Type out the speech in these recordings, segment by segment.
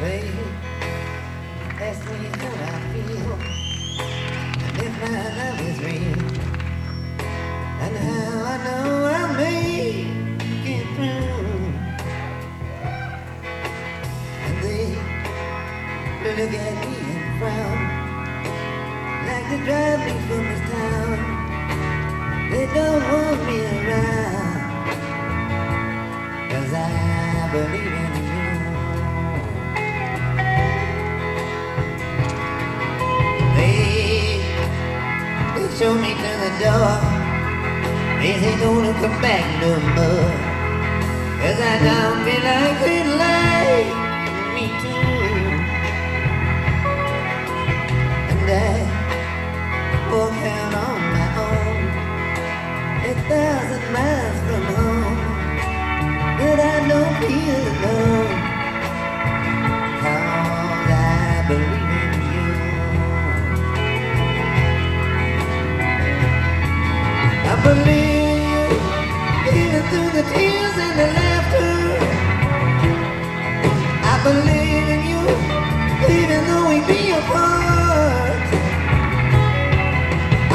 babe. Ask me how I feel, and if my love is real, and how I know I'll make it through. And they look at me and frown, like to drive me from this town. They don't want me around, I believe show me to the door. They say don't come back no more. Cause I don't feel like it like me too. And I walk out on my own. A thousand miles from home. But I don't feel alone. Believe in you, even through the tears and the laughter. I believe in you, even though we be apart.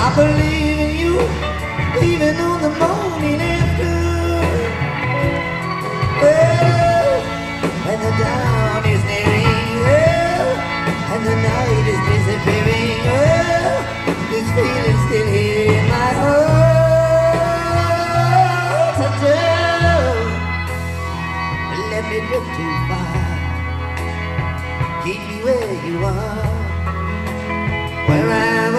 I believe in you, even the let me look too far. Keep me where you are, where I will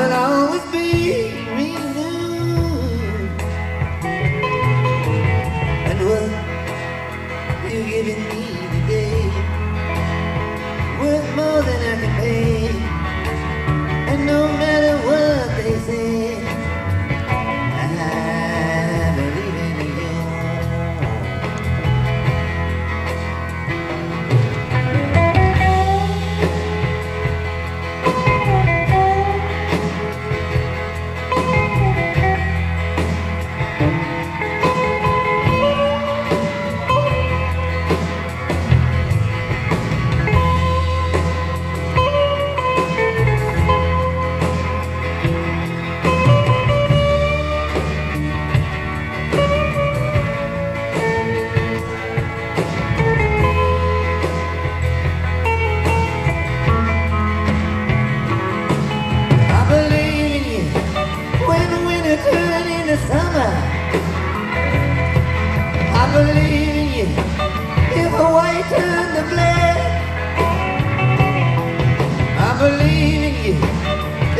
I believe you,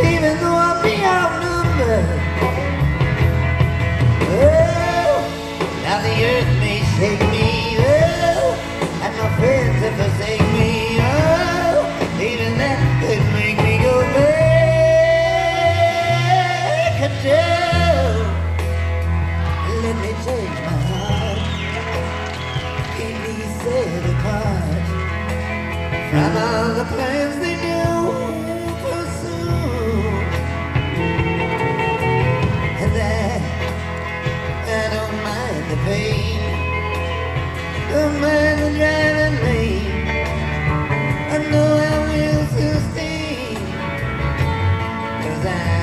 even though I be outnumbered. Oh, now the earth may shake me, oh, and my friends me, oh, even that could make me go Let me change my from all the plans they knew pursue. And that I don't mind the pain, mind driving me. I know I will sustain, cause I